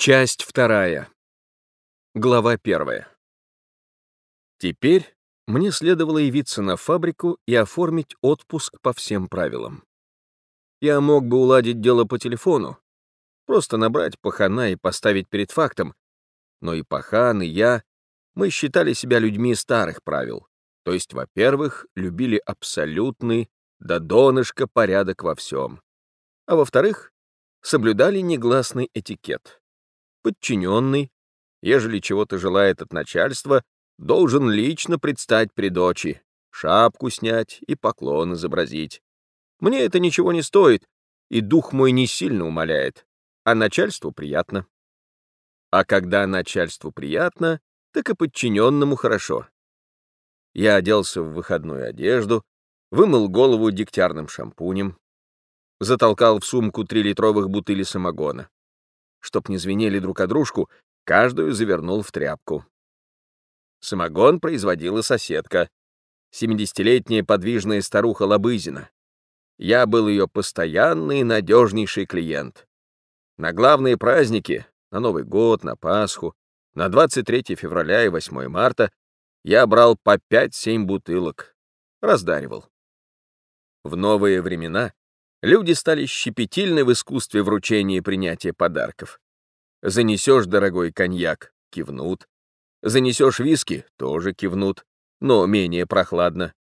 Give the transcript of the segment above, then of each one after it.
Часть вторая. Глава первая. Теперь мне следовало явиться на фабрику и оформить отпуск по всем правилам. Я мог бы уладить дело по телефону, просто набрать пахана и поставить перед фактом, но и пахан, и я, мы считали себя людьми старых правил, то есть, во-первых, любили абсолютный, до донышка порядок во всем, а во-вторых, соблюдали негласный этикет подчиненный, ежели чего-то желает от начальства, должен лично предстать при дочи, шапку снять и поклон изобразить. Мне это ничего не стоит, и дух мой не сильно умоляет, а начальству приятно. А когда начальству приятно, так и подчиненному хорошо. Я оделся в выходную одежду, вымыл голову дегтярным шампунем, затолкал в сумку три литровых бутыли самогона чтоб не звенели друг о дружку, каждую завернул в тряпку. Самогон производила соседка, семидесятилетняя подвижная старуха Лобызина. Я был ее постоянный надежнейший клиент. На главные праздники, на Новый год, на Пасху, на 23 февраля и 8 марта я брал по 5-7 бутылок, раздаривал. В новые времена люди стали щепетильны в искусстве вручения и принятия подарков. Занесешь дорогой коньяк — кивнут. Занесешь виски — тоже кивнут, но менее прохладно.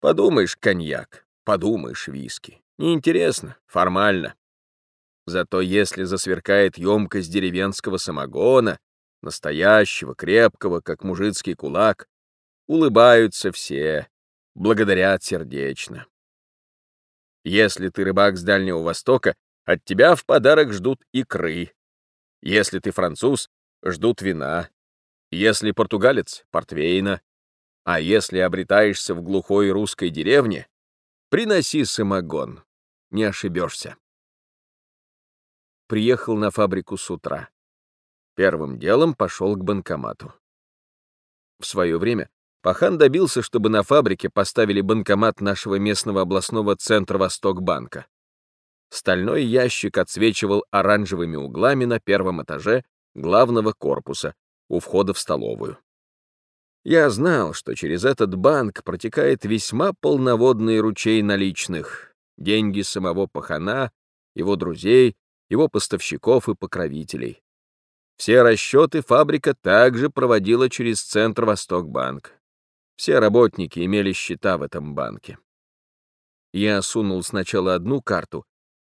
Подумаешь коньяк, подумаешь виски. Неинтересно, формально. Зато если засверкает емкость деревенского самогона, настоящего, крепкого, как мужицкий кулак, улыбаются все, благодарят сердечно. Если ты рыбак с Дальнего Востока, от тебя в подарок ждут икры. Если ты француз, ждут вина. Если португалец — портвейна. А если обретаешься в глухой русской деревне, приноси самогон, не ошибешься. Приехал на фабрику с утра. Первым делом пошел к банкомату. В свое время Пахан добился, чтобы на фабрике поставили банкомат нашего местного областного центра Восток-банка. Стальной ящик отсвечивал оранжевыми углами на первом этаже главного корпуса у входа в столовую. Я знал, что через этот банк протекает весьма полноводный ручей наличных, деньги самого пахана, его друзей, его поставщиков и покровителей. Все расчеты фабрика также проводила через Центр Восток-банк. Все работники имели счета в этом банке. Я сунул сначала одну карту,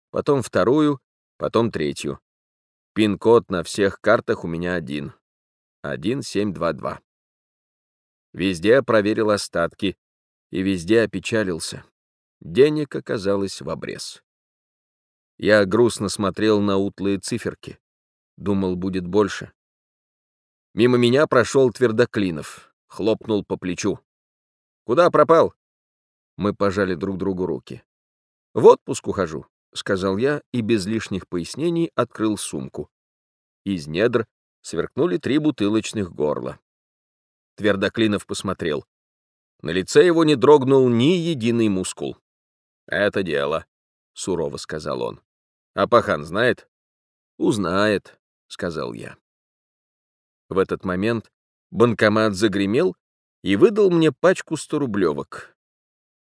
потом вторую, потом третью. Пин-код на всех картах у меня один. 1722. Везде проверил остатки и везде опечалился. Денег оказалось в обрез. Я грустно смотрел на утлые циферки. Думал, будет больше. Мимо меня прошел Твердоклинов хлопнул по плечу. «Куда пропал?» Мы пожали друг другу руки. «В отпуск ухожу», — сказал я и без лишних пояснений открыл сумку. Из недр сверкнули три бутылочных горла. Твердоклинов посмотрел. На лице его не дрогнул ни единый мускул. «Это дело», — сурово сказал он. «А пахан знает?» «Узнает», — сказал я. В этот момент Банкомат загремел и выдал мне пачку сторублевок.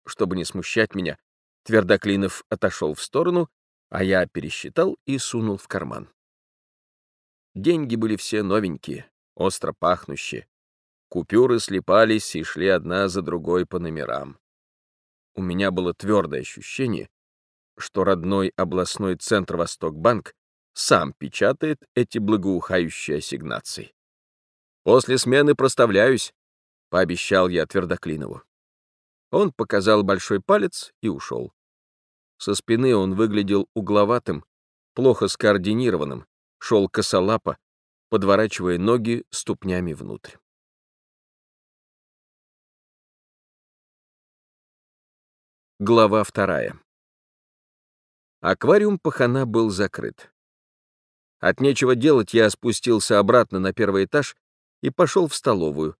Чтобы не смущать меня, Твердоклинов отошел в сторону, а я пересчитал и сунул в карман. Деньги были все новенькие, остро пахнущие. Купюры слепались и шли одна за другой по номерам. У меня было твердое ощущение, что родной областной центр Востокбанк сам печатает эти благоухающие ассигнации. После смены проставляюсь, — пообещал я Твердоклинову. Он показал большой палец и ушел. Со спины он выглядел угловатым, плохо скоординированным, шел косолапо, подворачивая ноги ступнями внутрь. Глава вторая. Аквариум пахана был закрыт. От нечего делать я спустился обратно на первый этаж и пошел в столовую.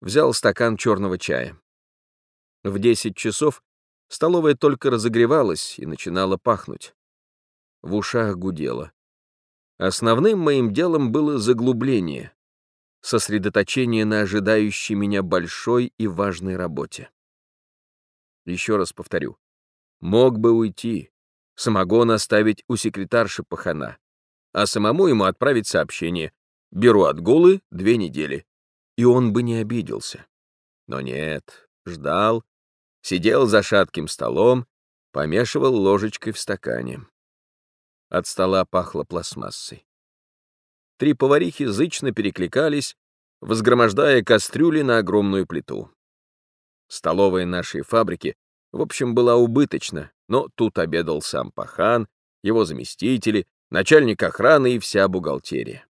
Взял стакан черного чая. В 10 часов столовая только разогревалась и начинала пахнуть. В ушах гудело. Основным моим делом было заглубление, сосредоточение на ожидающей меня большой и важной работе. Еще раз повторю, мог бы уйти, самогон оставить у секретарши пахана, а самому ему отправить сообщение «Беру отгулы две недели», и он бы не обиделся. Но нет, ждал, сидел за шатким столом, помешивал ложечкой в стакане. От стола пахло пластмассой. Три поварихи зычно перекликались, возгромождая кастрюли на огромную плиту. Столовая нашей фабрики, в общем, была убыточна, но тут обедал сам пахан, его заместители, начальник охраны и вся бухгалтерия.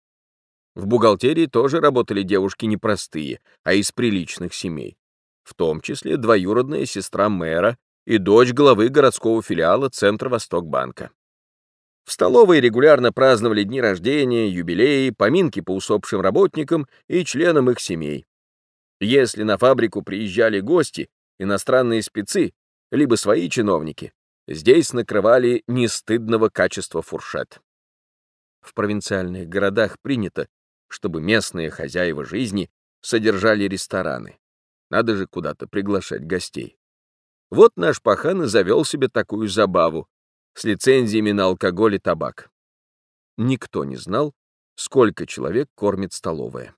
В бухгалтерии тоже работали девушки непростые, а из приличных семей, в том числе двоюродная сестра мэра и дочь главы городского филиала Центра Восток-банка. В столовой регулярно праздновали дни рождения, юбилеи, поминки по усопшим работникам и членам их семей. Если на фабрику приезжали гости, иностранные спецы, либо свои чиновники, здесь накрывали нестыдного качества фуршет. В провинциальных городах принято, чтобы местные хозяева жизни содержали рестораны. Надо же куда-то приглашать гостей. Вот наш пахан и завел себе такую забаву с лицензиями на алкоголь и табак. Никто не знал, сколько человек кормит столовая.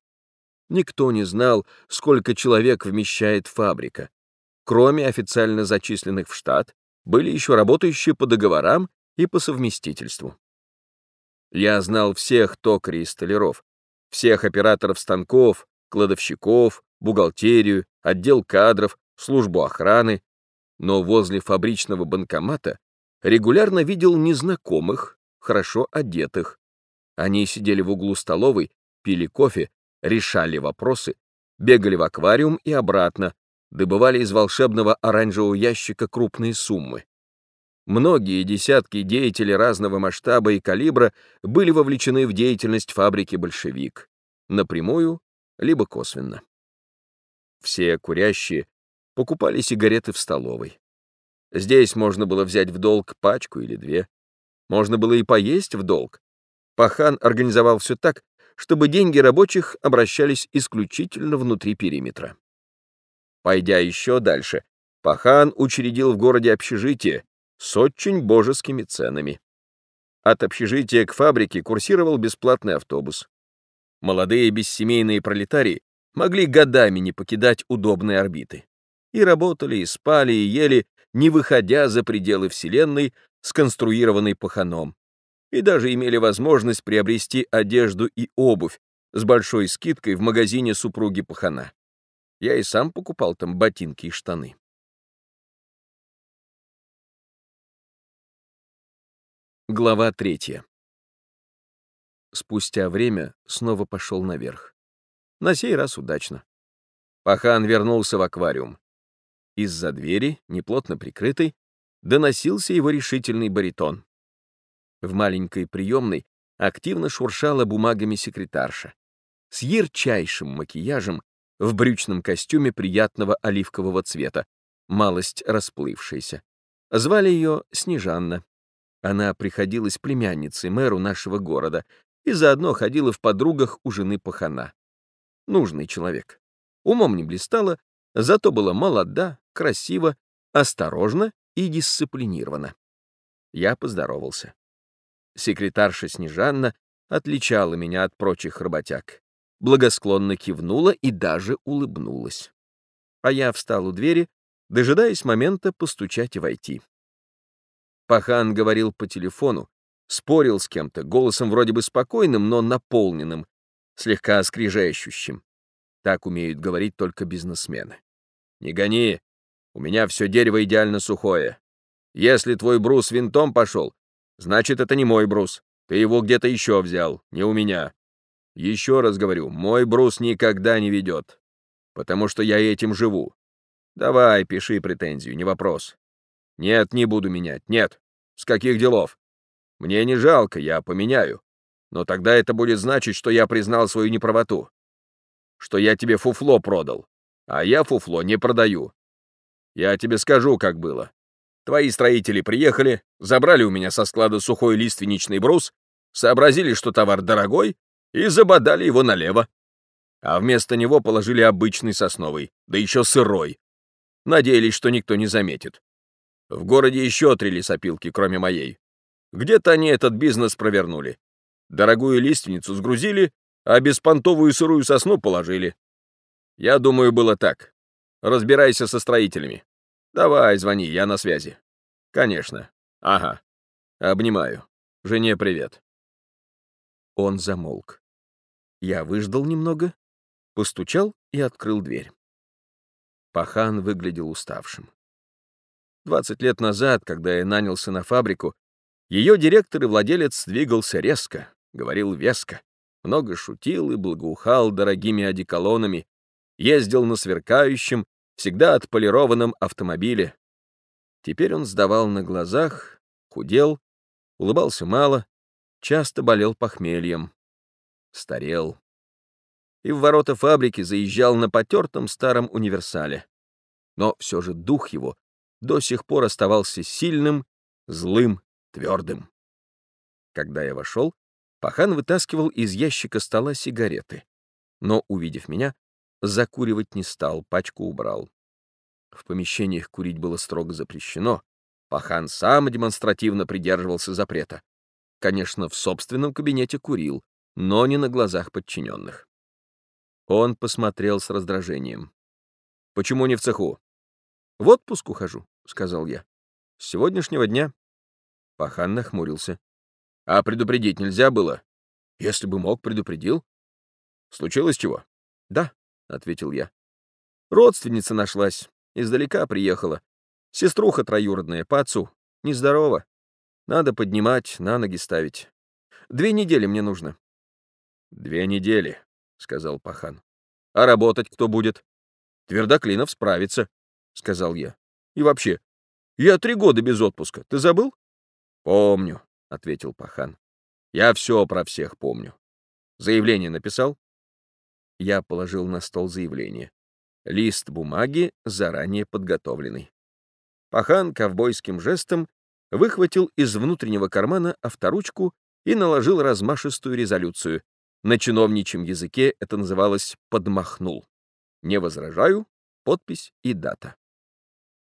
Никто не знал, сколько человек вмещает фабрика. Кроме официально зачисленных в штат, были еще работающие по договорам и по совместительству. Я знал всех токарей и столяров, всех операторов станков, кладовщиков, бухгалтерию, отдел кадров, службу охраны, но возле фабричного банкомата регулярно видел незнакомых, хорошо одетых. Они сидели в углу столовой, пили кофе, решали вопросы, бегали в аквариум и обратно, добывали из волшебного оранжевого ящика крупные суммы. Многие десятки деятелей разного масштаба и калибра были вовлечены в деятельность фабрики «Большевик», напрямую либо косвенно. Все курящие покупали сигареты в столовой. Здесь можно было взять в долг пачку или две. Можно было и поесть в долг. Пахан организовал все так, чтобы деньги рабочих обращались исключительно внутри периметра. Пойдя еще дальше, Пахан учредил в городе общежитие с очень божескими ценами. От общежития к фабрике курсировал бесплатный автобус. Молодые бессемейные пролетарии могли годами не покидать удобные орбиты. И работали, и спали, и ели, не выходя за пределы Вселенной, сконструированной паханом. И даже имели возможность приобрести одежду и обувь с большой скидкой в магазине супруги пахана. Я и сам покупал там ботинки и штаны. Глава третья. Спустя время снова пошел наверх. На сей раз удачно. Пахан вернулся в аквариум. Из-за двери, неплотно прикрытой, доносился его решительный баритон. В маленькой приемной активно шуршала бумагами секретарша. С ярчайшим макияжем, в брючном костюме приятного оливкового цвета, малость расплывшаяся. Звали ее Снежанна. Она приходилась племянницей мэру нашего города и заодно ходила в подругах у жены пахана. Нужный человек. Умом не блистала, зато была молода, красиво, осторожно и дисциплинированно. Я поздоровался. Секретарша Снежанна отличала меня от прочих работяг, благосклонно кивнула и даже улыбнулась. А я встал у двери, дожидаясь момента постучать и войти. Пахан говорил по телефону, спорил с кем-то, голосом вроде бы спокойным, но наполненным, слегка скрижащущим. Так умеют говорить только бизнесмены. «Не гони, у меня все дерево идеально сухое. Если твой брус винтом пошел, значит, это не мой брус. Ты его где-то еще взял, не у меня. Еще раз говорю, мой брус никогда не ведет, потому что я этим живу. Давай, пиши претензию, не вопрос. Нет, не буду менять, нет. С каких делов? Мне не жалко, я поменяю. Но тогда это будет значить, что я признал свою неправоту. Что я тебе фуфло продал, а я фуфло не продаю. Я тебе скажу, как было. Твои строители приехали, забрали у меня со склада сухой лиственничный брус, Сообразили, что товар дорогой, и забодали его налево. А вместо него положили обычный сосновый, да еще сырой. Надеялись, что никто не заметит. В городе еще три лесопилки, кроме моей. Где-то они этот бизнес провернули. Дорогую лиственницу сгрузили, а беспонтовую сырую сосну положили. Я думаю, было так. Разбирайся со строителями. Давай, звони, я на связи. Конечно. Ага. Обнимаю. Жене привет. Он замолк. Я выждал немного, постучал и открыл дверь. Пахан выглядел уставшим. Двадцать лет назад, когда я нанялся на фабрику, ее директор и владелец двигался резко, говорил веско, много шутил и благоухал дорогими одеколонами, ездил на сверкающем, всегда отполированном автомобиле. Теперь он сдавал на глазах, худел, улыбался мало, часто болел похмельем, старел. И в ворота фабрики заезжал на потертом старом универсале. Но все же дух его до сих пор оставался сильным, злым, твердым. Когда я вошел, Пахан вытаскивал из ящика стола сигареты, но, увидев меня, закуривать не стал, пачку убрал. В помещениях курить было строго запрещено. Пахан сам демонстративно придерживался запрета. Конечно, в собственном кабинете курил, но не на глазах подчиненных. Он посмотрел с раздражением. «Почему не в цеху?» «В отпуск ухожу», — сказал я. «С сегодняшнего дня». Пахан нахмурился. «А предупредить нельзя было?» «Если бы мог, предупредил». «Случилось чего?» «Да», — ответил я. «Родственница нашлась, издалека приехала. Сеструха троюродная, по отцу. Нездорова. Надо поднимать, на ноги ставить. Две недели мне нужно». «Две недели», — сказал Пахан. «А работать кто будет?» «Твердоклинов справится», — сказал я. «И вообще, я три года без отпуска. Ты забыл?» «Помню», — ответил Пахан. «Я все про всех помню. Заявление написал?» Я положил на стол заявление. Лист бумаги, заранее подготовленный. Пахан ковбойским жестом выхватил из внутреннего кармана авторучку и наложил размашистую резолюцию. На чиновничьем языке это называлось «подмахнул». Не возражаю, подпись и дата.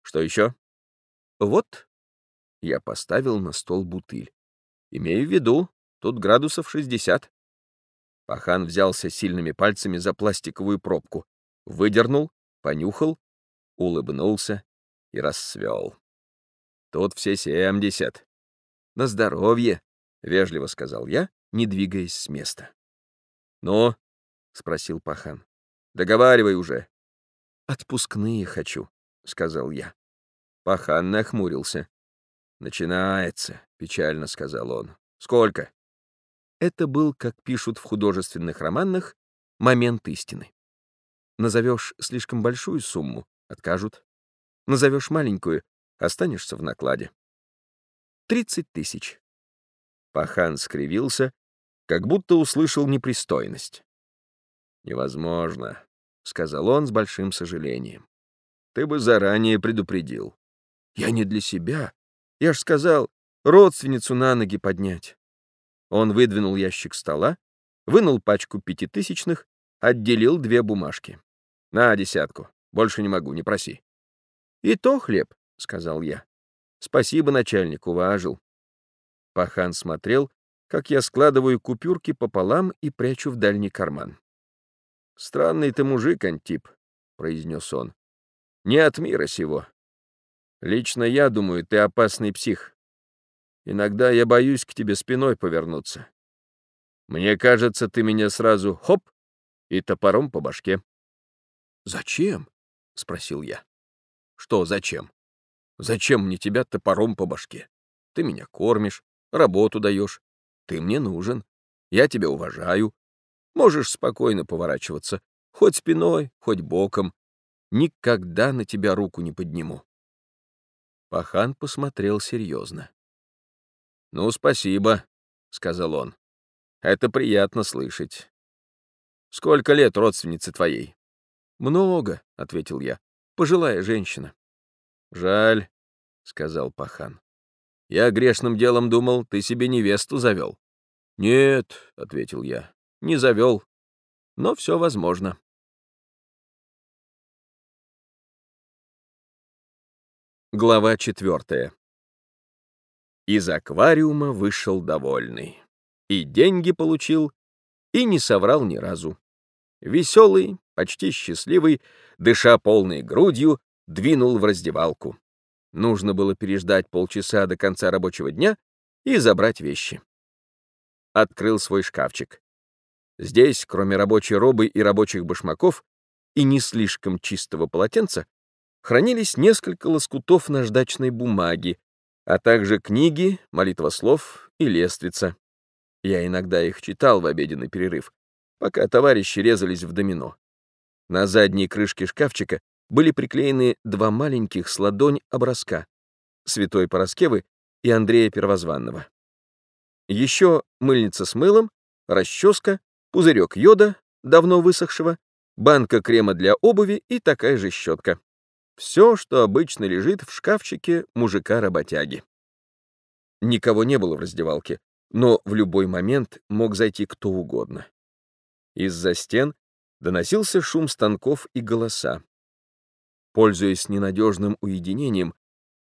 Что еще? Вот. Я поставил на стол бутыль. Имею в виду, тут градусов 60. Пахан взялся сильными пальцами за пластиковую пробку, выдернул, понюхал, улыбнулся и расцвел. Тут все семьдесят. На здоровье, — вежливо сказал я, не двигаясь с места. «Ну?» — спросил Пахан. «Договаривай уже». «Отпускные хочу», — сказал я. Пахан нахмурился. «Начинается», — печально сказал он. «Сколько?» Это был, как пишут в художественных романах, момент истины. Назовешь слишком большую сумму — откажут. Назовешь маленькую Останешься в накладе. Тридцать тысяч. Пахан скривился, как будто услышал непристойность. «Невозможно», — сказал он с большим сожалением. «Ты бы заранее предупредил». «Я не для себя. Я ж сказал, родственницу на ноги поднять». Он выдвинул ящик стола, вынул пачку пятитысячных, отделил две бумажки. «На десятку. Больше не могу, не проси». «И то хлеб», — сказал я. «Спасибо, начальник, уважил». Пахан смотрел, как я складываю купюрки пополам и прячу в дальний карман. «Странный ты мужик, Антип», — произнес он. «Не от мира сего. Лично я думаю, ты опасный псих. Иногда я боюсь к тебе спиной повернуться. Мне кажется, ты меня сразу хоп и топором по башке». «Зачем?» — спросил я. «Что зачем?» Зачем мне тебя топором по башке? Ты меня кормишь, работу даешь. Ты мне нужен. Я тебя уважаю. Можешь спокойно поворачиваться. Хоть спиной, хоть боком. Никогда на тебя руку не подниму. Пахан посмотрел серьезно. «Ну, спасибо», — сказал он. «Это приятно слышать. Сколько лет родственнице твоей?» «Много», — ответил я. «Пожилая женщина». «Жаль», — сказал Пахан. «Я грешным делом думал, ты себе невесту завел. «Нет», — ответил я, — «не завел, но все возможно». Глава четвертая. Из аквариума вышел довольный. И деньги получил, и не соврал ни разу. Веселый, почти счастливый, дыша полной грудью, двинул в раздевалку. Нужно было переждать полчаса до конца рабочего дня и забрать вещи. Открыл свой шкафчик. Здесь, кроме рабочей робы и рабочих башмаков, и не слишком чистого полотенца, хранились несколько лоскутов наждачной бумаги, а также книги, молитва слов и лествица. Я иногда их читал в обеденный перерыв, пока товарищи резались в домино. На задней крышке шкафчика были приклеены два маленьких с ладонь образка — Святой Пороскевы и Андрея Первозванного. Еще мыльница с мылом, расческа, пузырек йода, давно высохшего, банка крема для обуви и такая же щетка. Все, что обычно лежит в шкафчике мужика-работяги. Никого не было в раздевалке, но в любой момент мог зайти кто угодно. Из-за стен доносился шум станков и голоса. Пользуясь ненадежным уединением,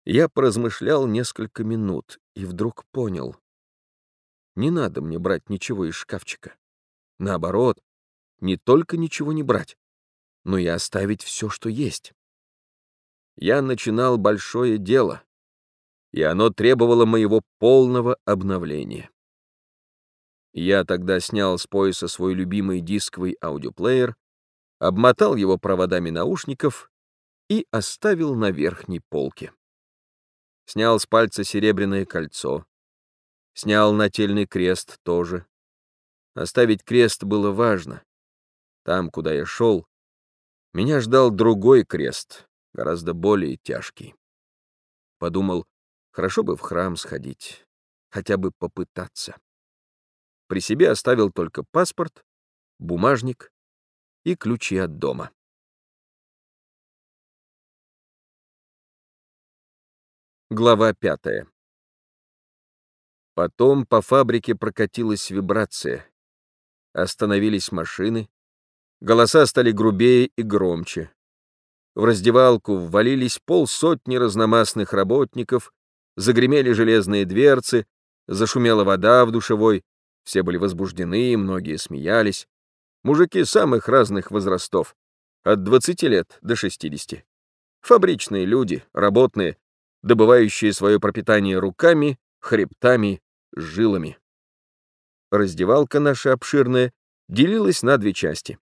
я поразмышлял несколько минут и вдруг понял. Не надо мне брать ничего из шкафчика. Наоборот, не только ничего не брать, но и оставить все, что есть я начинал большое дело, и оно требовало моего полного обновления. Я тогда снял с пояса свой любимый дисковый аудиоплеер, обмотал его проводами наушников и оставил на верхней полке. Снял с пальца серебряное кольцо. Снял нательный крест тоже. Оставить крест было важно. Там, куда я шел, меня ждал другой крест, гораздо более тяжкий. Подумал, хорошо бы в храм сходить, хотя бы попытаться. При себе оставил только паспорт, бумажник и ключи от дома. Глава пятая. Потом по фабрике прокатилась вибрация. Остановились машины, голоса стали грубее и громче. В раздевалку ввалились полсотни разномастных работников, загремели железные дверцы, зашумела вода в душевой, все были возбуждены, многие смеялись. Мужики самых разных возрастов, от 20 лет до 60. Фабричные люди, работные, добывающие свое пропитание руками, хребтами, жилами. Раздевалка наша обширная делилась на две части.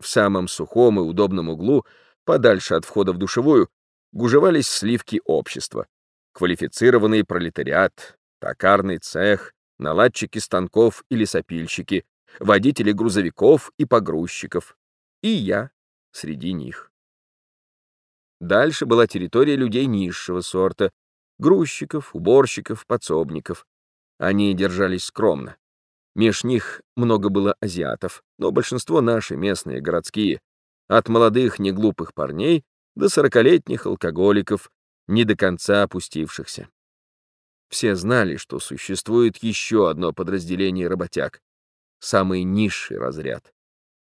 В самом сухом и удобном углу подальше от входа в душевую, гужевались сливки общества, квалифицированный пролетариат, токарный цех, наладчики станков и лесопильщики, водители грузовиков и погрузчиков, и я среди них. Дальше была территория людей низшего сорта, грузчиков, уборщиков, подсобников. Они держались скромно. Меж них много было азиатов, но большинство наши местные, городские, от молодых неглупых парней до сорокалетних алкоголиков, не до конца опустившихся. Все знали, что существует еще одно подразделение работяг, самый низший разряд.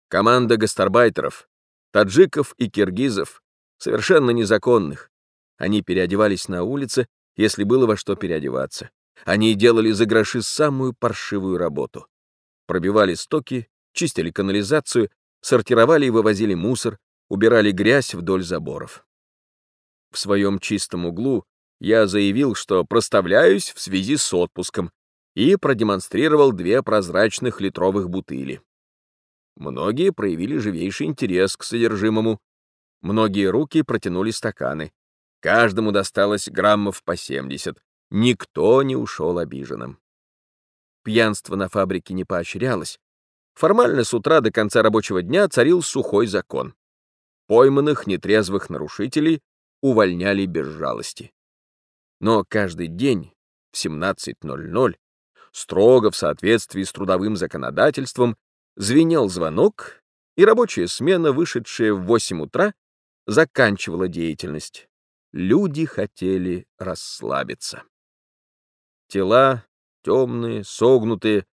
Команда гастарбайтеров, таджиков и киргизов, совершенно незаконных. Они переодевались на улице, если было во что переодеваться. Они делали за гроши самую паршивую работу. Пробивали стоки, чистили канализацию сортировали и вывозили мусор, убирали грязь вдоль заборов. В своем чистом углу я заявил, что проставляюсь в связи с отпуском, и продемонстрировал две прозрачных литровых бутыли. Многие проявили живейший интерес к содержимому. Многие руки протянули стаканы. Каждому досталось граммов по 70. Никто не ушел обиженным. Пьянство на фабрике не поощрялось, Формально с утра до конца рабочего дня царил сухой закон. Пойманных нетрезвых нарушителей увольняли без жалости. Но каждый день в 17.00, строго в соответствии с трудовым законодательством, звенел звонок, и рабочая смена, вышедшая в 8 утра, заканчивала деятельность. Люди хотели расслабиться. Тела, темные, согнутые,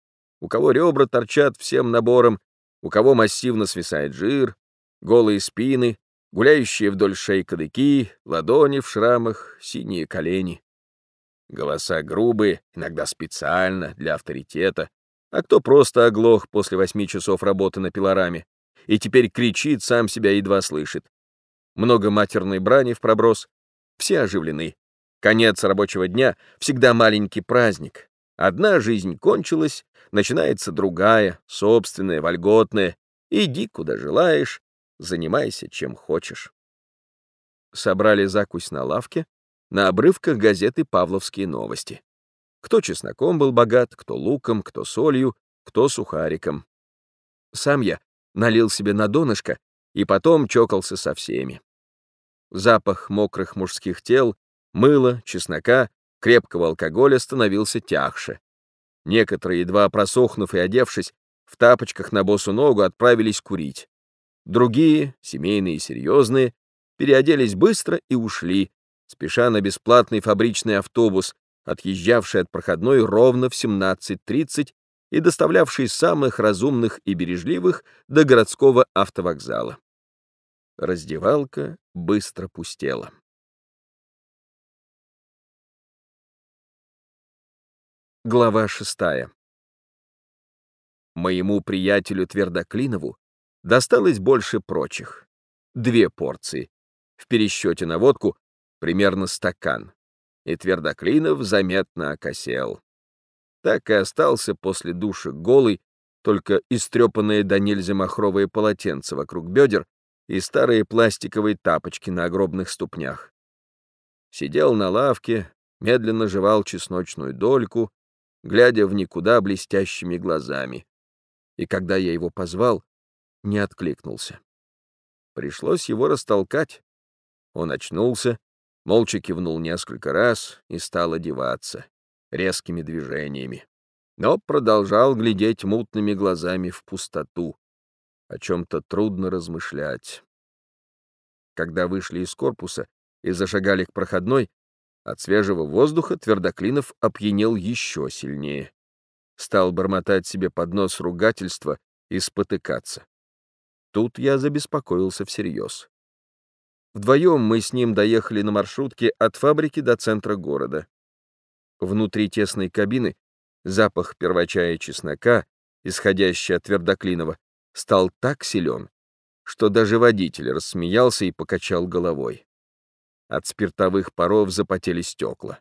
у кого ребра торчат всем набором, у кого массивно свисает жир, голые спины, гуляющие вдоль шеи кадыки, ладони в шрамах, синие колени. Голоса грубые, иногда специально, для авторитета, а кто просто оглох после восьми часов работы на пилораме и теперь кричит, сам себя едва слышит. Много матерной брани в проброс, все оживлены. Конец рабочего дня — всегда маленький праздник. Одна жизнь кончилась, начинается другая, собственная, вольготная. Иди, куда желаешь, занимайся, чем хочешь. Собрали закусь на лавке, на обрывках газеты «Павловские новости». Кто чесноком был богат, кто луком, кто солью, кто сухариком. Сам я налил себе на донышко и потом чокался со всеми. Запах мокрых мужских тел, мыла, чеснока, крепкого алкоголя становился тягше. Некоторые, едва просохнув и одевшись, в тапочках на босу ногу отправились курить. Другие, семейные и серьезные, переоделись быстро и ушли, спеша на бесплатный фабричный автобус, отъезжавший от проходной ровно в 17.30 и доставлявший самых разумных и бережливых до городского автовокзала. Раздевалка быстро пустела. Глава шестая. Моему приятелю Твердоклинову досталось больше прочих. Две порции. В пересчете на водку примерно стакан. И Твердоклинов заметно окосел. Так и остался после душа голый, только истрепанные до нельзя махровые полотенца вокруг бедер и старые пластиковые тапочки на огромных ступнях. Сидел на лавке, медленно жевал чесночную дольку, глядя в никуда блестящими глазами. И когда я его позвал, не откликнулся. Пришлось его растолкать. Он очнулся, молча кивнул несколько раз и стал одеваться резкими движениями, но продолжал глядеть мутными глазами в пустоту. О чем-то трудно размышлять. Когда вышли из корпуса и зашагали к проходной, от свежего воздуха Твердоклинов опьянел еще сильнее. Стал бормотать себе под нос ругательства и спотыкаться. Тут я забеспокоился всерьез. Вдвоем мы с ним доехали на маршрутке от фабрики до центра города. Внутри тесной кабины запах первочая чеснока, исходящий от Твердоклинова, стал так силен, что даже водитель рассмеялся и покачал головой. От спиртовых паров запотели стекла.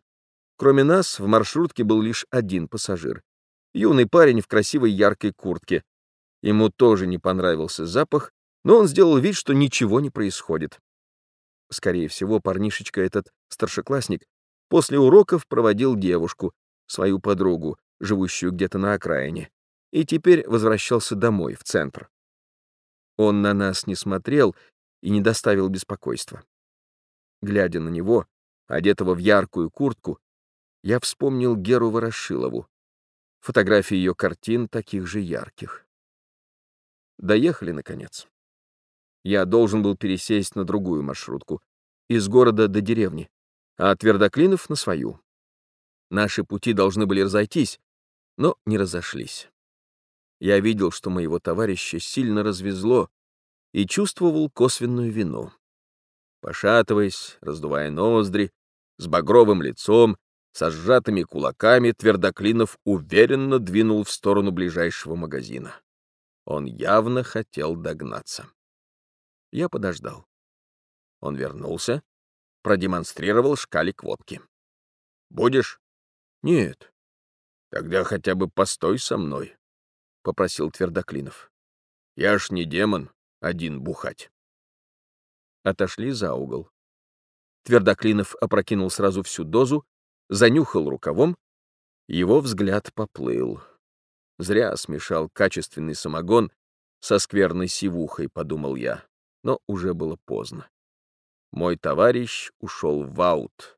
Кроме нас, в маршрутке был лишь один пассажир. Юный парень в красивой яркой куртке. Ему тоже не понравился запах, но он сделал вид, что ничего не происходит. Скорее всего, парнишечка этот старшеклассник после уроков проводил девушку, свою подругу, живущую где-то на окраине, и теперь возвращался домой, в центр. Он на нас не смотрел и не доставил беспокойства. Глядя на него, одетого в яркую куртку, я вспомнил Геру Ворошилову, фотографии ее картин таких же ярких. Доехали, наконец. Я должен был пересесть на другую маршрутку, из города до деревни, а Твердоклинов — на свою. Наши пути должны были разойтись, но не разошлись. Я видел, что моего товарища сильно развезло и чувствовал косвенную вину. Пошатываясь, раздувая ноздри, с багровым лицом, со сжатыми кулаками, Твердоклинов уверенно двинул в сторону ближайшего магазина. Он явно хотел догнаться. Я подождал. Он вернулся, продемонстрировал шкалик водки. «Будешь?» «Нет». «Тогда хотя бы постой со мной», — попросил Твердоклинов. «Я ж не демон, один бухать» отошли за угол. Твердоклинов опрокинул сразу всю дозу, занюхал рукавом, его взгляд поплыл. Зря смешал качественный самогон со скверной сивухой, подумал я, но уже было поздно. Мой товарищ ушел в аут,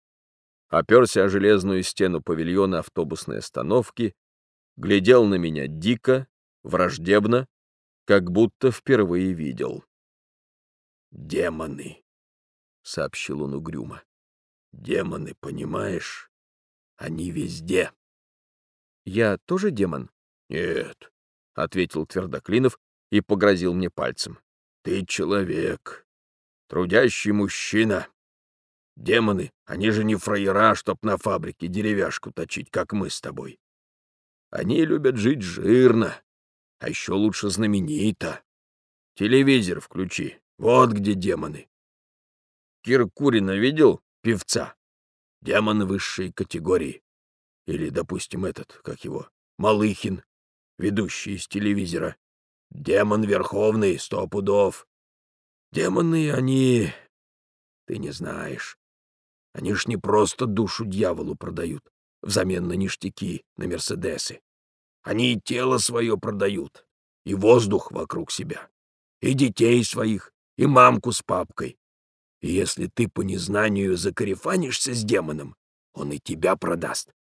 оперся о железную стену павильона автобусной остановки, глядел на меня дико, враждебно, как будто впервые видел. «Демоны», — сообщил он угрюмо. «Демоны, понимаешь? Они везде». «Я тоже демон?» Нет, — ответил Твердоклинов и погрозил мне пальцем. Ты человек, трудящий мужчина. Демоны, они же не фраера, чтоб на фабрике деревяшку точить, как мы с тобой. Они любят жить жирно, а еще лучше знаменито. Телевизор включи, вот где демоны. Киркурина видел, певца? Демон высшей категории. Или, допустим, этот, как его, Малыхин, ведущий из телевизора. Демон верховный, сто пудов. Демоны, они... Ты не знаешь. Они ж не просто душу дьяволу продают взамен на ништяки, на Мерседесы. Они и тело свое продают, и воздух вокруг себя, и детей своих, и мамку с папкой. И если ты по незнанию закарифанишься с демоном, он и тебя продаст.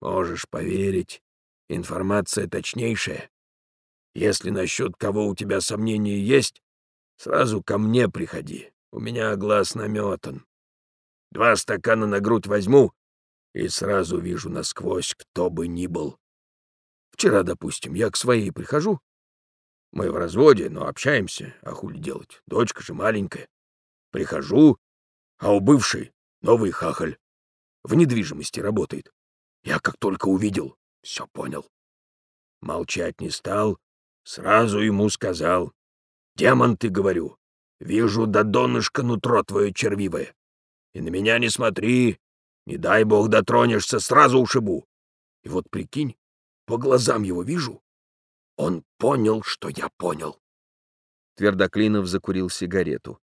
Можешь поверить, информация точнейшая. Если насчет кого у тебя сомнения есть, сразу ко мне приходи, у меня глаз наметан. Два стакана на грудь возьму и сразу вижу насквозь, кто бы ни был. Вчера, допустим, я к своей прихожу. Мы в разводе, но общаемся, а хули делать, дочка же маленькая. Прихожу, а у бывшей новый хахаль. В недвижимости работает. Я как только увидел, все понял. Молчать не стал, сразу ему сказал. «Демон, ты, говорю, вижу до донышка нутро твое червивое. И на меня не смотри, не дай бог дотронешься, сразу ушибу. И вот прикинь, по глазам его вижу, он понял, что я понял. Твердоклинов закурил сигарету.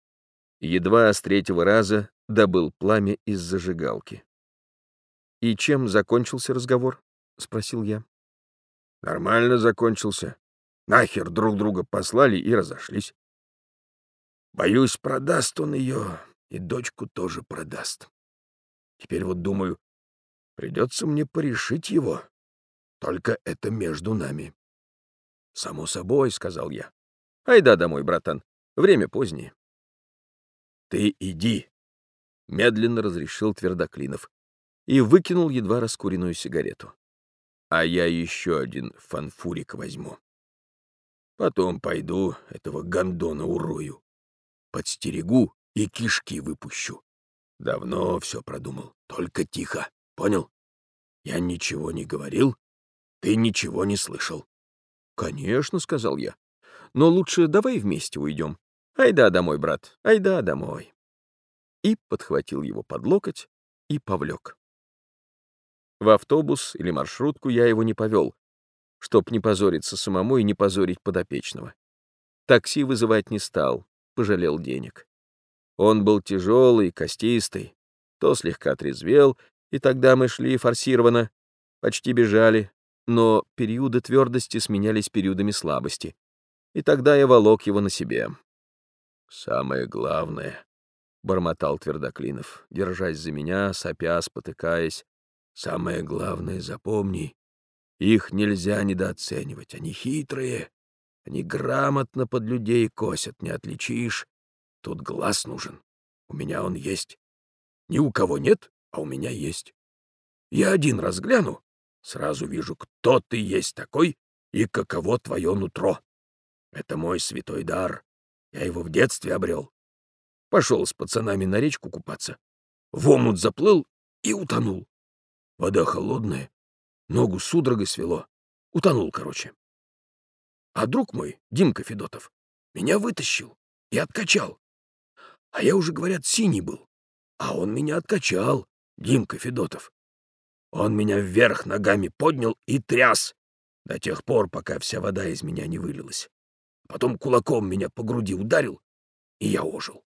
Едва с третьего раза добыл пламя из зажигалки. «И чем закончился разговор?» — спросил я. «Нормально закончился. Нахер друг друга послали и разошлись. Боюсь, продаст он ее, и дочку тоже продаст. Теперь вот думаю, придется мне порешить его. Только это между нами. «Само собой», — сказал я. «Айда домой, братан. Время позднее». «Ты иди», — медленно разрешил Твердоклинов и выкинул едва раскуренную сигарету. «А я еще один фанфурик возьму. Потом пойду этого гондона урою, подстерегу и кишки выпущу. Давно все продумал, только тихо, понял? Я ничего не говорил, ты ничего не слышал. «Конечно», — сказал я. «Но лучше давай вместе уйдем. Айда домой, брат, айда домой». И подхватил его под локоть и повлек. В автобус или маршрутку я его не повел, чтоб не позориться самому и не позорить подопечного. Такси вызывать не стал, пожалел денег. Он был тяжелый, костистый, то слегка трезвел, и тогда мы шли форсированно, почти бежали, но периоды твердости сменялись периодами слабости, и тогда я волок его на себе. «Самое главное», — бормотал Твердоклинов, держась за меня, сопя, спотыкаясь, «самое главное запомни, их нельзя недооценивать, они хитрые, они грамотно под людей косят, не отличишь. Тут глаз нужен, у меня он есть. Ни у кого нет, а у меня есть. Я один раз гляну, Сразу вижу, кто ты есть такой и каково твое нутро. Это мой святой дар. Я его в детстве обрел. Пошел с пацанами на речку купаться. В омут заплыл и утонул. Вода холодная, ногу судорогой свело. Утонул, короче. А друг мой, Димка Федотов, меня вытащил и откачал. А я уже, говорят, синий был. А он меня откачал, Димка Федотов. Он меня вверх ногами поднял и тряс до тех пор, пока вся вода из меня не вылилась. Потом кулаком меня по груди ударил, и я ожил.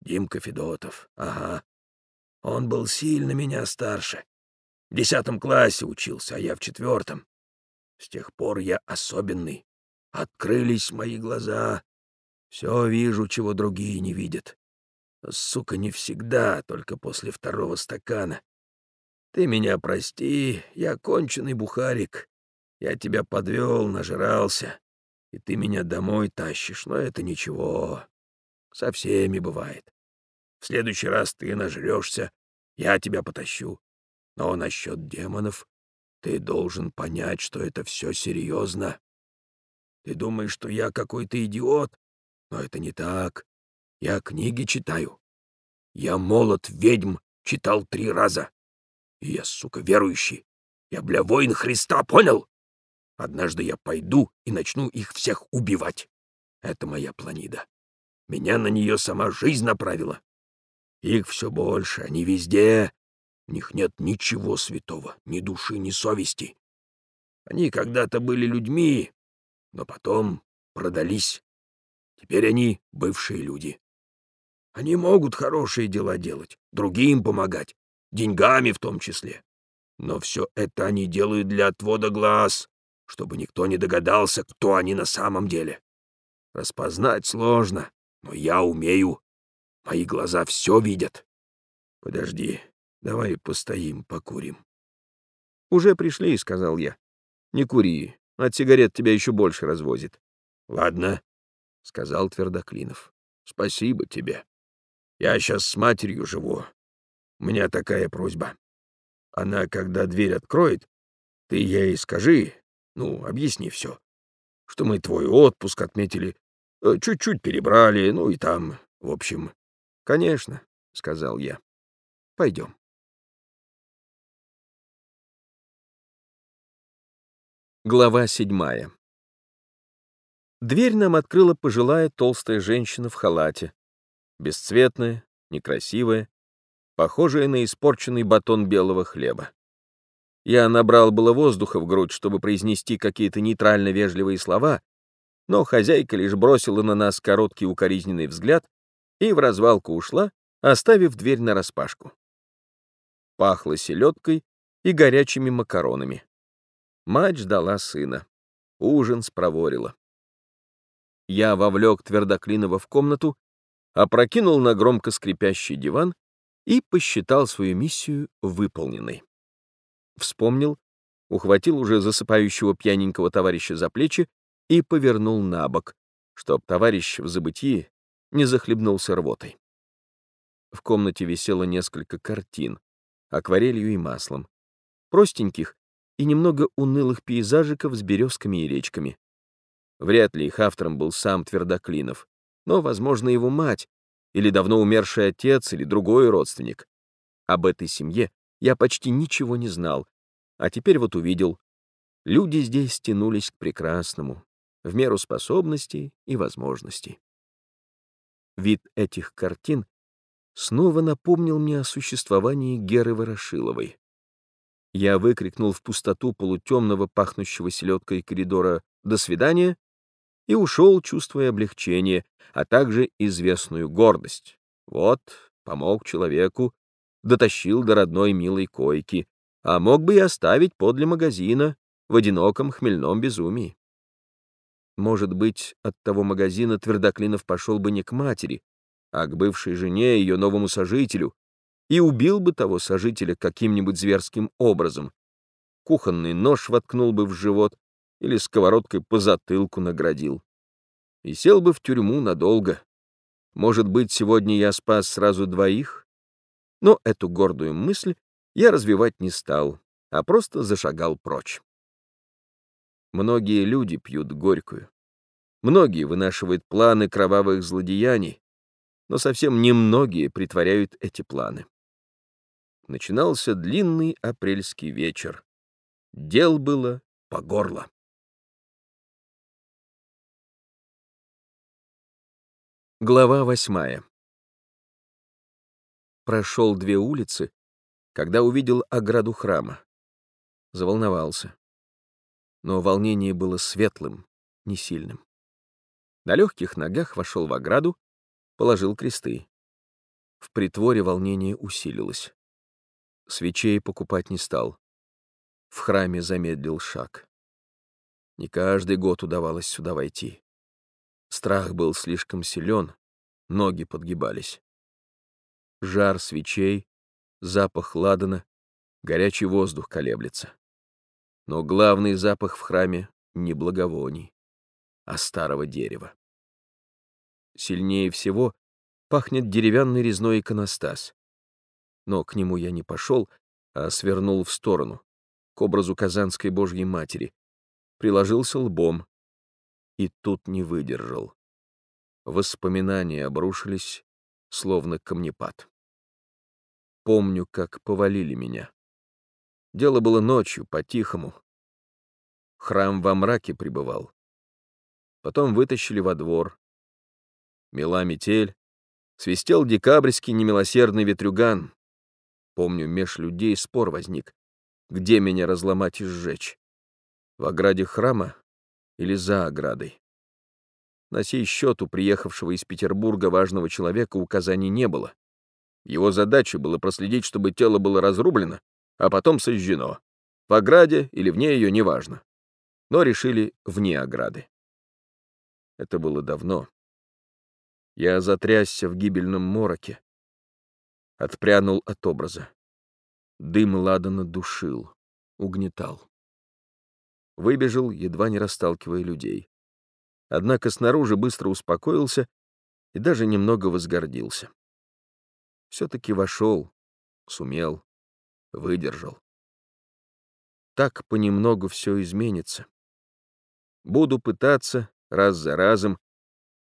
Димка Федотов, ага. Он был сильно меня старше. В десятом классе учился, а я в четвертом. С тех пор я особенный. Открылись мои глаза. Все вижу, чего другие не видят. сука, не всегда, только после второго стакана. Ты меня прости, я конченый бухарик. Я тебя подвел, нажрался, и ты меня домой тащишь, но это ничего. Со всеми бывает. В следующий раз ты нажрешься, я тебя потащу. Но насчет демонов Ты должен понять, что это все серьезно. Ты думаешь, что я какой-то идиот? Но это не так. Я книги читаю. Я молот ведьм читал три раза. И я, сука, верующий. Я, бля, воин Христа, понял? Однажды я пойду и начну их всех убивать. Это моя планида. Меня на нее сама жизнь направила. Их все больше, они везде. У них нет ничего святого, ни души, ни совести. Они когда-то были людьми, но потом продались. Теперь они бывшие люди. Они могут хорошие дела делать, другим помогать, деньгами в том числе. Но все это они делают для отвода глаз, чтобы никто не догадался, кто они на самом деле. Распознать сложно, но я умею. Мои глаза все видят. Подожди, давай постоим, покурим. «Уже пришли», — сказал я. «Не кури, от сигарет тебя еще больше развозит». «Ладно», — сказал Твердоклинов. «Спасибо тебе. Я сейчас с матерью живу. Меня такая просьба. Она, когда дверь откроет, ты ей скажи, ну, объясни все, что мы твой отпуск отметили, э, чуть-чуть перебрали, ну и там, в общем. Конечно, — сказал я. Пойдем. Глава седьмая. Дверь нам открыла пожилая толстая женщина в халате, бесцветная, некрасивая, похожая на испорченный батон белого хлеба. Я набрал было воздуха в грудь, чтобы произнести какие-то нейтрально вежливые слова, но хозяйка лишь бросила на нас короткий укоризненный взгляд и в развалку ушла, оставив дверь нараспашку. Пахло селедкой и горячими макаронами. Мать ждала сына. Ужин спроворила. Я вовлек Твердоклинова в комнату, опрокинул на громко скрипящий диван и посчитал свою миссию выполненной. Вспомнил, ухватил уже засыпающего пьяненького товарища за плечи и повернул на бок, чтоб товарищ в забытии не захлебнулся рвотой. В комнате висело несколько картин, акварелью и маслом, простеньких и немного унылых пейзажиков с березками и речками. Вряд ли их автором был сам Твердоклинов, но, возможно, его мать, или давно умерший отец, или другой родственник. Об этой семье я почти ничего не знал, а теперь вот увидел. Люди здесь тянулись к прекрасному, в меру способностей и возможностей. Вид этих картин снова напомнил мне о существовании Геры Ворошиловой. Я выкрикнул в пустоту полутемного, пахнущего селедкой коридора «До свидания!» И ушел, чувствуя облегчение, а также известную гордость. Вот, помог человеку, дотащил до родной милой койки, а мог бы и оставить подле магазина в одиноком хмельном безумии. Может быть, от того магазина Твердоклинов пошел бы не к матери, а к бывшей жене, ее новому сожителю, и убил бы того сожителя каким-нибудь зверским образом. Кухонный нож воткнул бы в живот, или сковородкой по затылку наградил. И сел бы в тюрьму надолго. Может быть, сегодня я спас сразу двоих? Но эту гордую мысль я развивать не стал, а просто зашагал прочь. Многие люди пьют горькую. Многие вынашивают планы кровавых злодеяний, но совсем немногие притворяют эти планы. Начинался длинный апрельский вечер. Дел было по горло. Глава восьмая. Прошел две улицы, когда увидел ограду храма. Заволновался. Но волнение было светлым, не сильным. На легких ногах вошел в ограду, положил кресты. В притворе волнение усилилось. Свечей покупать не стал. В храме замедлил шаг. Не каждый год удавалось сюда войти. Страх был слишком силен, ноги подгибались. Жар свечей, запах ладана, горячий воздух колеблется. Но главный запах в храме не благовоний, а старого дерева. Сильнее всего пахнет деревянный резной иконостас. Но к нему я не пошел, а свернул в сторону. к образу Казанской Божьей Матери, приложился лбом и тут не выдержал. Воспоминания обрушились, словно камнепад. Помню, как повалили меня. Дело было ночью, по-тихому. Храм во мраке пребывал. Потом вытащили во двор. Мела метель, свистел декабрьский немилосердный ветрюган. Помню, меж людей спор возник, где меня разломать и сжечь. В ограде храма или за оградой. На сей счет у приехавшего из Петербурга важного человека указаний не было. Его задачей было проследить, чтобы тело было разрублено, а потом сожжено. В ограде или вне ее, неважно. Но решили вне ограды. Это было давно. Я затрясся в гибельном мороке. Отпрянул от образа. Дым ладана душил, угнетал. Выбежал, едва не расталкивая людей. Однако снаружи быстро успокоился и даже немного возгордился. Все-таки вошел, сумел, выдержал. Так понемногу все изменится. Буду пытаться раз за разом,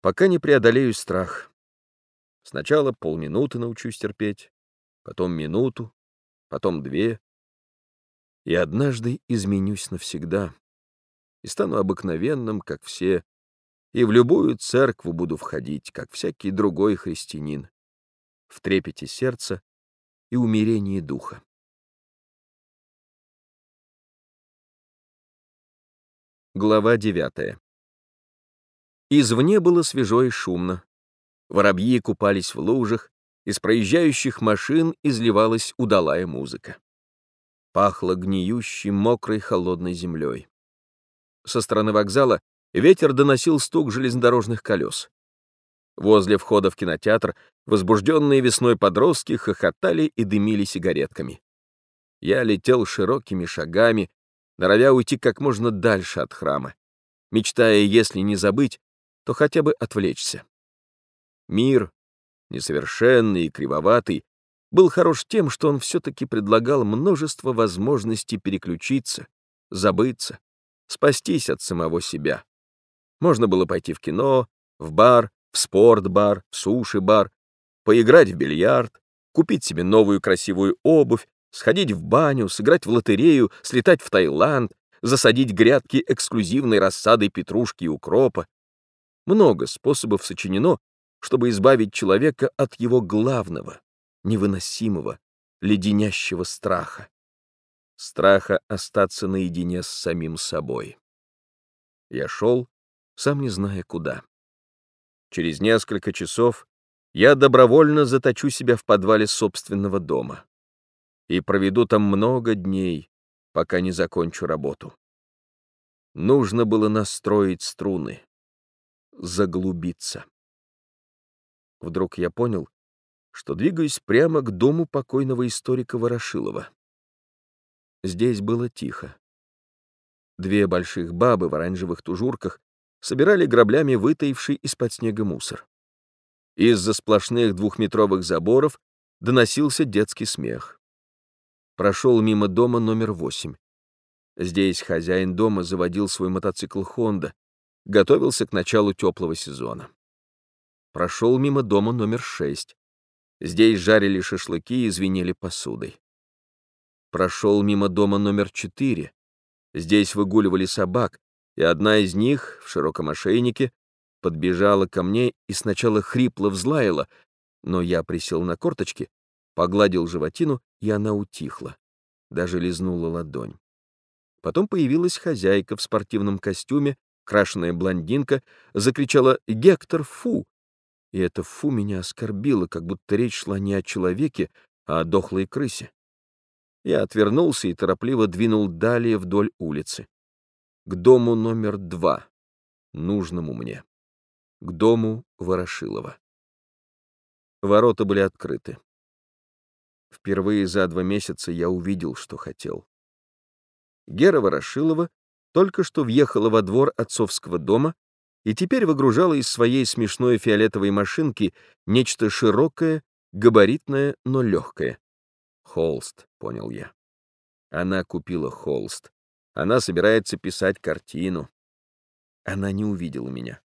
пока не преодолею страх. Сначала полминуты научусь терпеть, потом минуту, потом две. И однажды изменюсь навсегда и стану обыкновенным, как все, и в любую церкву буду входить, как всякий другой христианин, в трепете сердца и умирении духа. Глава девятая. Извне было свежо и шумно. Воробьи купались в лужах, из проезжающих машин изливалась удалая музыка. Пахло гниющей, мокрой, холодной землей. Со стороны вокзала ветер доносил стук железнодорожных колес. Возле входа в кинотеатр возбужденные весной подростки хохотали и дымили сигаретками. Я летел широкими шагами, норовя уйти как можно дальше от храма, мечтая, если не забыть, то хотя бы отвлечься. Мир, несовершенный и кривоватый, был хорош тем, что он все-таки предлагал множество возможностей переключиться, забыться, спастись от самого себя. Можно было пойти в кино, в бар, в спортбар, в суши-бар, поиграть в бильярд, купить себе новую красивую обувь, сходить в баню, сыграть в лотерею, слетать в Таиланд, засадить грядки эксклюзивной рассадой петрушки и укропа, много способов сочинено, чтобы избавить человека от его главного, невыносимого, леденящего страха. Страха остаться наедине с самим собой. Я шел, сам не зная куда. Через несколько часов я добровольно заточу себя в подвале собственного дома и проведу там много дней, пока не закончу работу. Нужно было настроить струны заглубиться. Вдруг я понял, что двигаюсь прямо к дому покойного историка Ворошилова. Здесь было тихо. Две больших бабы в оранжевых тужурках собирали граблями вытаивший из-под снега мусор. Из-за сплошных двухметровых заборов доносился детский смех. Прошел мимо дома номер восемь. Здесь хозяин дома заводил свой мотоцикл «Хонда», готовился к началу теплого сезона. Прошел мимо дома номер шесть. Здесь жарили шашлыки и звенели посудой. Прошел мимо дома номер четыре. Здесь выгуливали собак, и одна из них, в широком ошейнике, подбежала ко мне и сначала хрипло взлаяла, но я присел на корточки, погладил животину, и она утихла, даже лизнула ладонь. Потом появилась хозяйка в спортивном костюме крашеная блондинка закричала «Гектор, фу!» И это «фу» меня оскорбило, как будто речь шла не о человеке, а о дохлой крысе. Я отвернулся и торопливо двинул далее вдоль улицы. К дому номер два, нужному мне. К дому Ворошилова. Ворота были открыты. Впервые за два месяца я увидел, что хотел. Гера Ворошилова только что въехала во двор отцовского дома и теперь выгружала из своей смешной фиолетовой машинки нечто широкое, габаритное, но легкое. Холст, понял я. Она купила холст. Она собирается писать картину. Она не увидела меня.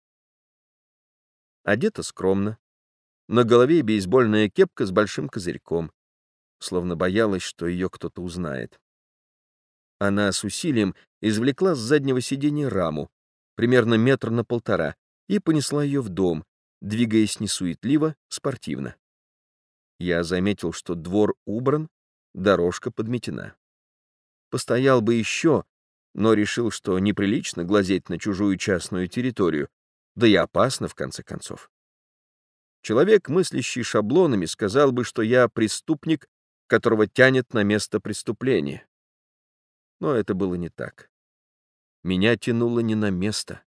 Одета скромно. На голове бейсбольная кепка с большим козырьком, словно боялась, что ее кто-то узнает. Она с усилием извлекла с заднего сиденья раму, примерно метр на полтора, и понесла ее в дом, двигаясь несуетливо, спортивно. Я заметил, что двор убран, дорожка подметена. Постоял бы еще, но решил, что неприлично глазеть на чужую частную территорию, да и опасно, в конце концов. Человек, мыслящий шаблонами, сказал бы, что я преступник, которого тянет на место преступления. Но это было не так. Меня тянуло не на место,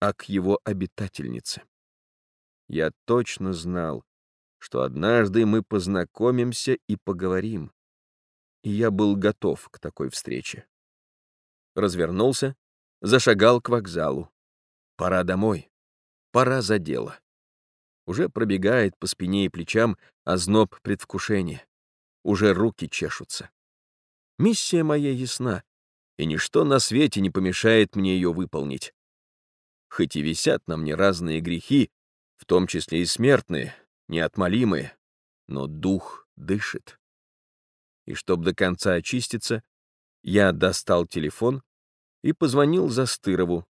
а к его обитательнице. Я точно знал, что однажды мы познакомимся и поговорим. И я был готов к такой встрече. Развернулся, зашагал к вокзалу. Пора домой. Пора за дело. Уже пробегает по спине и плечам озноб предвкушения. Уже руки чешутся. Миссия моя ясна, и ничто на свете не помешает мне ее выполнить. Хоть и висят на мне разные грехи, в том числе и смертные, неотмолимые, но дух дышит. И чтобы до конца очиститься, я достал телефон и позвонил Застырову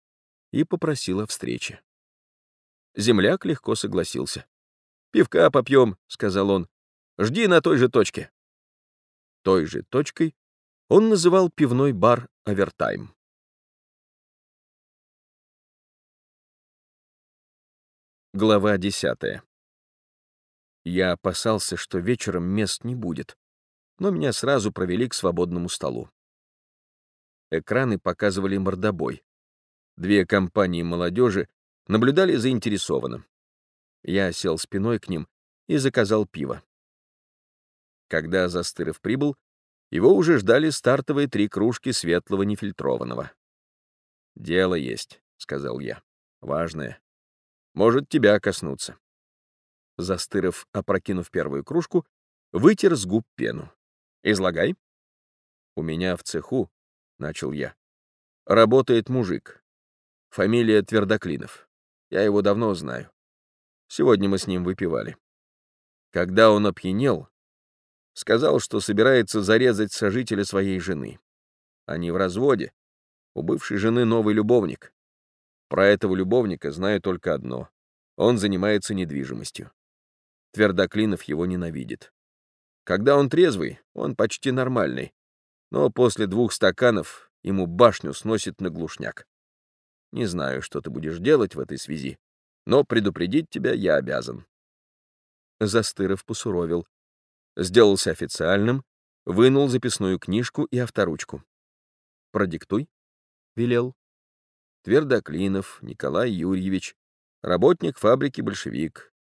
и попросил о встрече. Земляк легко согласился. «Пивка попьем», — сказал он. «Жди на той же точке». Той же точкой он называл пивной бар «Овертайм». Глава десятая. Я опасался, что вечером мест не будет, но меня сразу провели к свободному столу. Экраны показывали мордобой. Две компании молодежи наблюдали заинтересованно. Я сел спиной к ним и заказал пиво. Когда Застыров прибыл, его уже ждали стартовые три кружки светлого нефильтрованного. «Дело есть», — сказал я. «Важное. Может тебя коснуться». Застыров, опрокинув первую кружку, вытер с губ пену. «Излагай». «У меня в цеху», — начал я, — «работает мужик. Фамилия Твердоклинов. Я его давно знаю. Сегодня мы с ним выпивали. Когда он опьянел, сказал, что собирается зарезать сожителя своей жены. Они в разводе. У бывшей жены новый любовник. Про этого любовника знаю только одно. Он занимается недвижимостью. Твердоклинов его ненавидит. Когда он трезвый, он почти нормальный, но после двух стаканов ему башню сносит на глушняк. Не знаю, что ты будешь делать в этой связи, но предупредить тебя я обязан. Застыров посуровил, сделался официальным, вынул записную книжку и авторучку. «Продиктуй», — велел. Твердоклинов Николай Юрьевич, работник фабрики «Большевик»,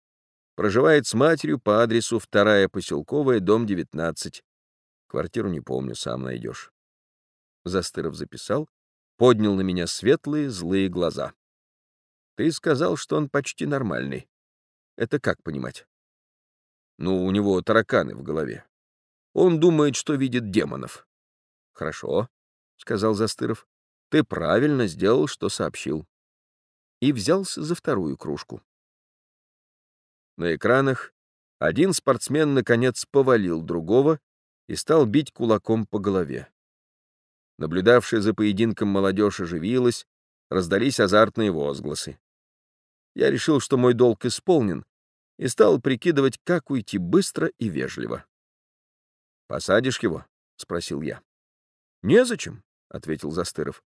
Проживает с матерью по адресу 2 поселковая, дом 19. Квартиру не помню, сам найдешь. Застыров записал, поднял на меня светлые, злые глаза. Ты сказал, что он почти нормальный. Это как понимать? Ну, у него тараканы в голове. Он думает, что видит демонов. Хорошо, — сказал Застыров. Ты правильно сделал, что сообщил. И взялся за вторую кружку. На экранах один спортсмен, наконец, повалил другого и стал бить кулаком по голове. Наблюдавшая за поединком молодежь оживилась, раздались азартные возгласы. Я решил, что мой долг исполнен, и стал прикидывать, как уйти быстро и вежливо. «Посадишь его?» — спросил я. «Незачем», — ответил Застыров.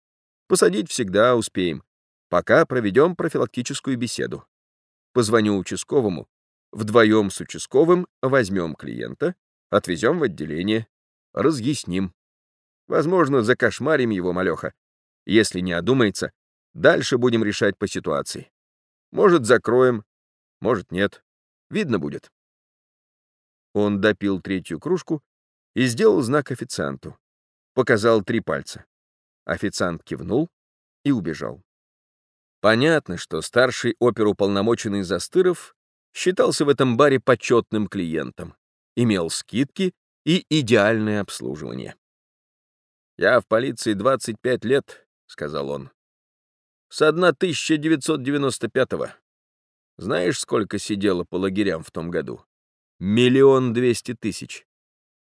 «Посадить всегда успеем. Пока проведем профилактическую беседу. Позвоню участковому, Вдвоем с участковым возьмем клиента, отвезем в отделение, разъясним. Возможно, закошмарим его малеха. Если не одумается, дальше будем решать по ситуации. Может, закроем, может, нет. Видно будет. Он допил третью кружку и сделал знак официанту. Показал три пальца. Официант кивнул и убежал. Понятно, что старший оперуполномоченный Застыров считался в этом баре почетным клиентом, имел скидки и идеальное обслуживание. «Я в полиции 25 лет», — сказал он. «С 1995-го. Знаешь, сколько сидело по лагерям в том году? Миллион двести тысяч.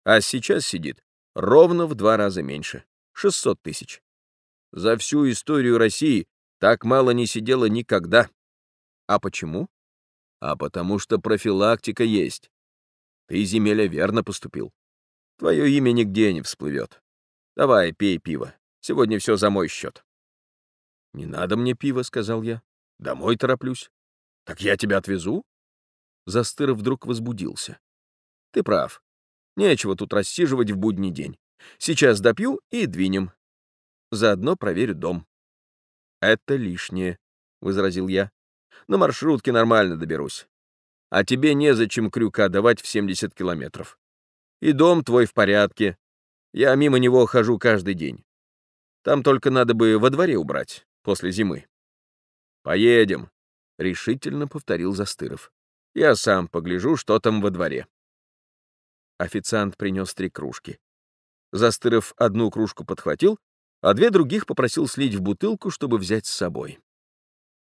А сейчас сидит ровно в два раза меньше — 600 тысяч. За всю историю России так мало не сидело никогда. А почему? А потому что профилактика есть. Ты, земеля, верно поступил. Твое имя нигде не всплывет. Давай, пей пиво. Сегодня все за мой счет. Не надо мне пива, сказал я. Домой тороплюсь. Так я тебя отвезу? Застыров вдруг возбудился. Ты прав. Нечего тут рассиживать в будний день. Сейчас допью и двинем. Заодно проверю дом. Это лишнее, возразил я. На маршрутке нормально доберусь. А тебе незачем крюка давать в 70 километров. И дом твой в порядке. Я мимо него хожу каждый день. Там только надо бы во дворе убрать после зимы. Поедем, решительно повторил Застыров. Я сам погляжу, что там во дворе. Официант принес три кружки. Застыров одну кружку подхватил, а две других попросил слить в бутылку, чтобы взять с собой.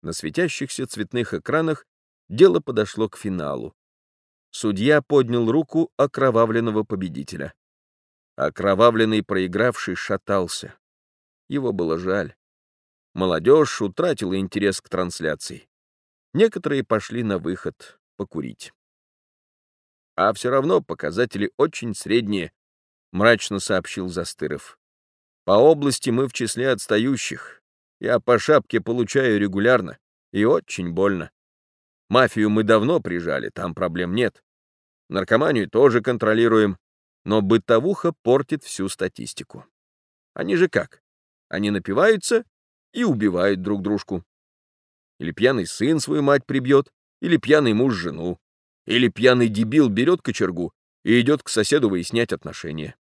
На светящихся цветных экранах дело подошло к финалу. Судья поднял руку окровавленного победителя. Окровавленный проигравший шатался. Его было жаль. Молодежь утратила интерес к трансляции. Некоторые пошли на выход покурить. А все равно показатели очень средние, мрачно сообщил Застыров. По области мы в числе отстающих. Я по шапке получаю регулярно, и очень больно. Мафию мы давно прижали, там проблем нет. Наркоманию тоже контролируем, но бытовуха портит всю статистику. Они же как? Они напиваются и убивают друг дружку. Или пьяный сын свою мать прибьет, или пьяный муж жену, или пьяный дебил берет кочергу и идет к соседу выяснять отношения.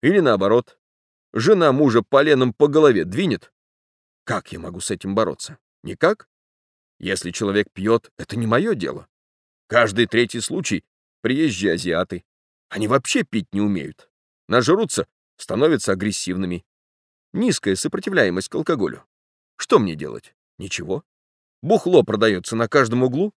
Или наоборот, жена мужа поленом по голове двинет. Как я могу с этим бороться? Никак. Если человек пьет, это не мое дело. Каждый третий случай — приезжие азиаты. Они вообще пить не умеют. Нажрутся, становятся агрессивными. Низкая сопротивляемость к алкоголю. Что мне делать? Ничего. Бухло продается на каждом углу.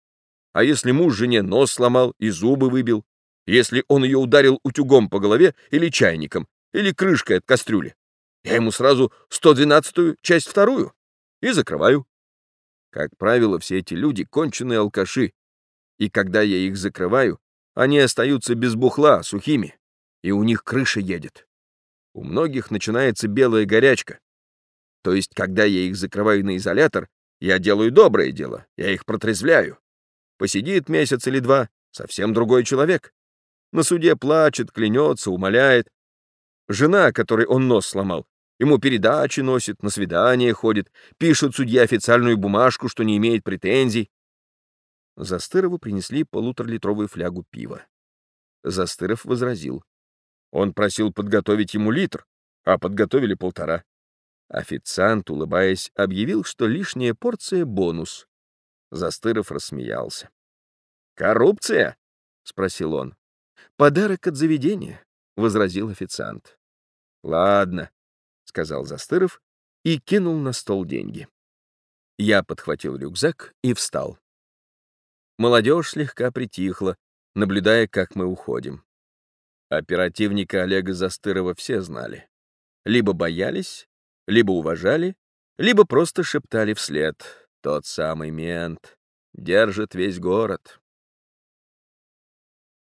А если муж жене нос сломал и зубы выбил? Если он ее ударил утюгом по голове или чайником, или крышкой от кастрюли? Я ему сразу 112-ю, часть вторую, и закрываю. Как правило, все эти люди — конченые алкаши. И когда я их закрываю, они остаются без бухла, сухими, и у них крыша едет. У многих начинается белая горячка. То есть, когда я их закрываю на изолятор, я делаю доброе дело, я их протрезвляю. Посидит месяц или два, совсем другой человек. На суде плачет, клянется, умоляет. Жена, которой он нос сломал, ему передачи носит, на свидание ходит, пишет судье официальную бумажку, что не имеет претензий. Застырову принесли полуторалитровую флягу пива. Застыров возразил. Он просил подготовить ему литр, а подготовили полтора. Официант, улыбаясь, объявил, что лишняя порция — бонус. Застыров рассмеялся. «Коррупция?» — спросил он. «Подарок от заведения», — возразил официант. «Ладно», — сказал Застыров и кинул на стол деньги. Я подхватил рюкзак и встал. Молодежь слегка притихла, наблюдая, как мы уходим. Оперативника Олега Застырова все знали. Либо боялись, либо уважали, либо просто шептали вслед. Тот самый мент держит весь город.